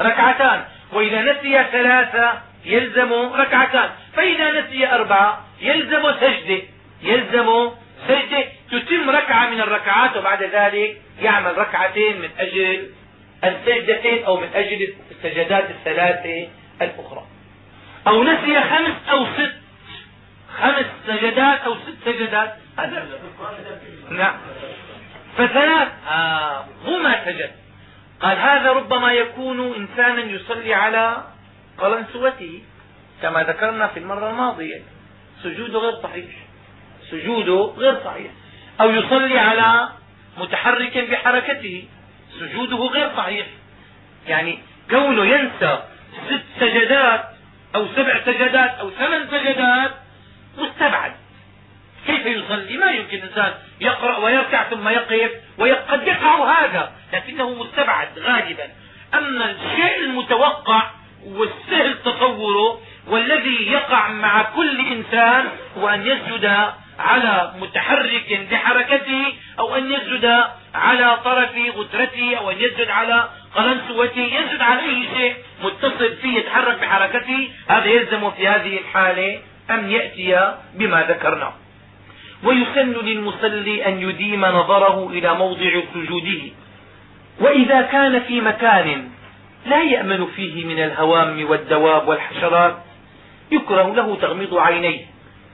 ركعتان. وإذا نسي ثلاثة يلزم ركعتان. فإذا نسي أربعة يلزم سجدة. يلزم سجدة. تتم ركعة من الركعات وبعد ذلك يعمل ركعتين من أجل السجدتين أو من أجل السجدات الثلاثة الأخرى. أو نسي خمس أو ست. خمس سجدات أو ست سجدات. هذا نعم. فثلاث آه هو ما سجد. قال هذا ربما يكون إنسانا يصلي على قلنسوته كما ذكرنا في المرة الماضية. سجوده غير صحيح. سجوده غير صحيح. أو يصلي على متحرك بحركته سجوده غير صحيح. يعني كونه ينسى ست سجدات أو سبع سجدات أو ثمان سجدات مستبعد. كيف يصلي؟ ما يمكن إنسان يقرأ ويركع ثم يقف وقد يقع هذا لكنه مستبعد غالبا. أما الشيء المتوقع والسهل تصوره والذي يقع مع كل إنسان هو أن يسجد على متحرك بحركته أو أن يسجد على طرف غترته أو أن يسجد على قلنسوته. يسجد على أي شيء متصل فيه يتحرك بحركته. هذا يلزم في هذه الحالة أن يأتي بما ذكرنا. ويسن للمصلي أن يديم نظره إلى موضع سجوده. وإذا كان في مكان لا يأمن فيه من الهوام والدواب والحشرات يكره له تغميض عينيه.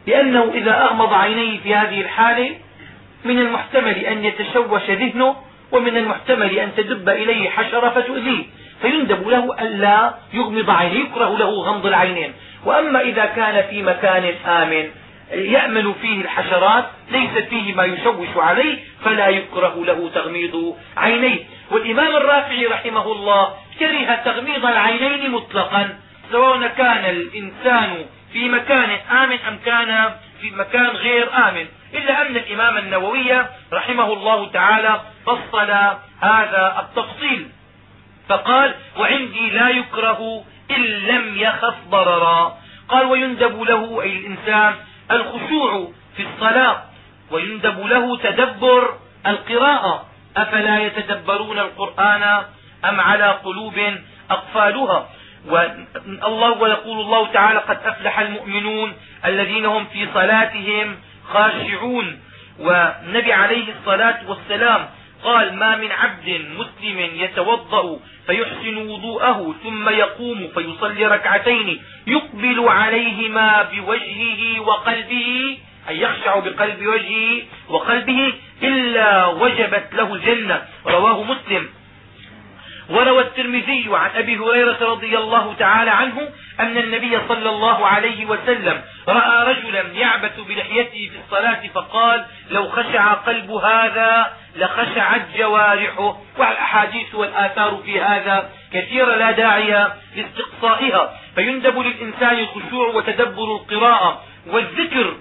لأنه إذا أغمض عينيه في هذه الحالة من المحتمل أن يتشوش ذهنه ومن المحتمل أن تدب إليه حشرة فتؤذيه. فيندب له ألا يغمض عينيه يكره له غمض العينين. وأما إذا كان في مكان آمن يأمن فيه الحشرات ليس فيه ما يشوش عليه فلا يكره له تغميض عينيه. والإمام الرافعي رحمه الله كره تغميض العينين مطلقا سواء كان الإنسان في مكان آمن أم كان في مكان غير آمن. إلا أن الإمام النووي رحمه الله تعالى فصل هذا التفصيل. فقال وعندي لا يكره إن لم يخف ضررا. قال ويندب له أي الإنسان الخشوع في الصلاة ويندب له تدبر القراءة. أفلا يتدبرون القرآن أم على قلوب أقفالها؟ والله ويقول الله تعالى قد أفلح المؤمنون الذين هم في صلاتهم خاشعون. والنبي عليه الصلاة والسلام قال ما من عبد مسلم يتوضأ فيحسن وضوءه ثم يقوم فيصلي ركعتين يقبل عليهما بوجهه وقلبه أي يخشع بقلب وجهه وقلبه إلا وجبت له الجنة. رواه مسلم. وروى الترمذي عن أبي هريرة رضي الله تعالى عنه أن النبي صلى الله عليه وسلم رأى رجلا يعبث بلحيته في الصلاة فقال لو خشع قلب هذا لخشعت جوارحه. والأحاديث والآثار في هذا كثيرة لا داعي لاستقصائها. فيندب للإنسان الخشوع وتدبر القراءة والذكر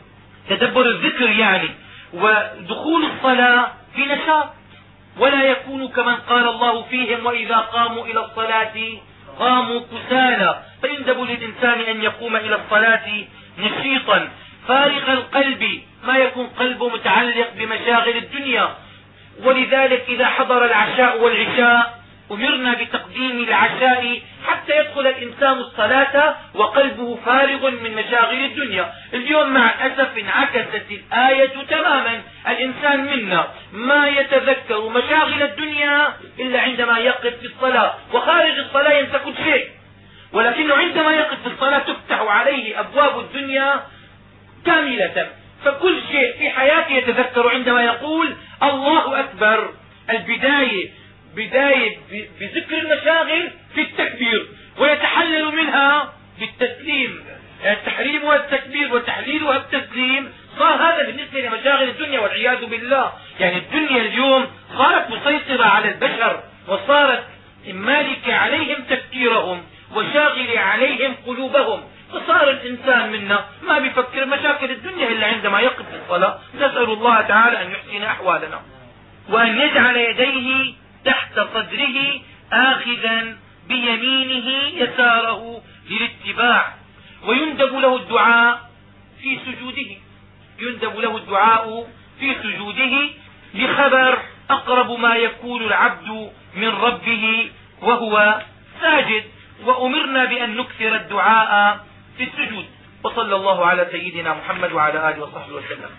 تدبر الذكر يعني ودخول الصلاة في نشاط. ولا يكون كمن قال الله فيهم وإذا قاموا إلى الصلاة قاموا كسالى فيندب للإنسان أن يقوم إلى الصلاة نشيطا فارغ القلب ما يكون قلبه متعلق بمشاغل الدنيا. ولذلك إذا حضر العشاء والعشاء أمرنا بتقديم العشاء حتى يدخل الإنسان الصلاة وقلبه فارغ من مشاغل الدنيا. اليوم مع الأسف انعكست الآية تماما. الإنسان منا ما يتذكر مشاغل الدنيا إلا عندما يقف في الصلاة وخارج الصلاة ينسى كل شيء ولكنه عندما يقف في الصلاة تفتح عليه أبواب الدنيا كاملة. فكل شيء في حياته يتذكر عندما يقول الله أكبر. البداية بداية بذكر المشاغل في التكبير ويتحلل منها بالتسليم. التحريم والتكبير وتحليلها التسليم صار هذا بالنسبة لمشاغل الدنيا والعياذ بالله. يعني الدنيا اليوم صارت مسيطرة على البشر وصارت مالكة عليهم تفكيرهم وشاغلة عليهم قلوبهم. فصار الإنسان منا ما بيفكر مشاكل الدنيا إلا عندما يقف الصلاة. نسأل الله تعالى أن يحسن أحوالنا وأن يجعل يديه تحت صدره آخذا بيمينه يساره للاتباع. ويندب له الدعاء في سجوده. يندب له الدعاء في سجوده لخبر أقرب ما يكون العبد من ربه وهو ساجد. وأمرنا بأن نكثر الدعاء في السجود. وصلى الله على سيدنا محمد وعلى آله وصحبه وسلم.